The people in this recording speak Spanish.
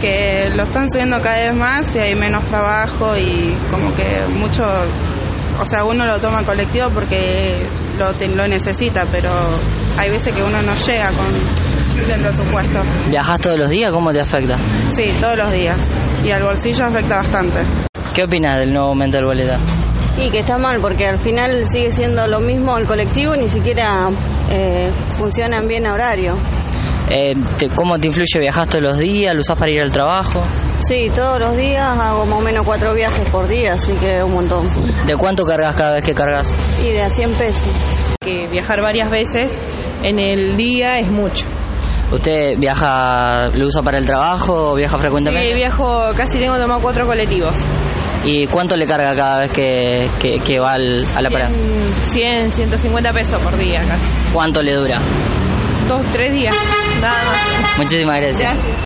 que lo están subiendo cada vez más y hay menos trabajo y como que mucho, o sea, uno lo toma colectivo porque lo, lo necesita, pero hay veces que uno no llega con el presupuesto. ¿Viajas todos los días? ¿Cómo te afecta? Sí, todos los días. Y al bolsillo afecta bastante. ¿Qué opinas del nuevo aumento del boleto? Y que está mal, porque al final sigue siendo lo mismo el colectivo, ni siquiera eh, funcionan bien a horario. Eh, te, ¿Cómo te influye? ¿Viajas todos los días? ¿Lo usas para ir al trabajo? Sí, todos los días hago más o menos cuatro viajes por día, así que un montón. ¿De cuánto cargas cada vez que cargas? Y de a 100 pesos. Que viajar varias veces en el día es mucho. ¿Usted viaja, lo usa para el trabajo o viaja frecuentemente? Sí, viajo, casi tengo tomado cuatro colectivos. ¿Y cuánto le carga cada vez que, que, que va al, a la parada? 100, 150 pesos por día casi. ¿Cuánto le dura? Dos, tres días, nada más. Muchísimas gracias. Gracias.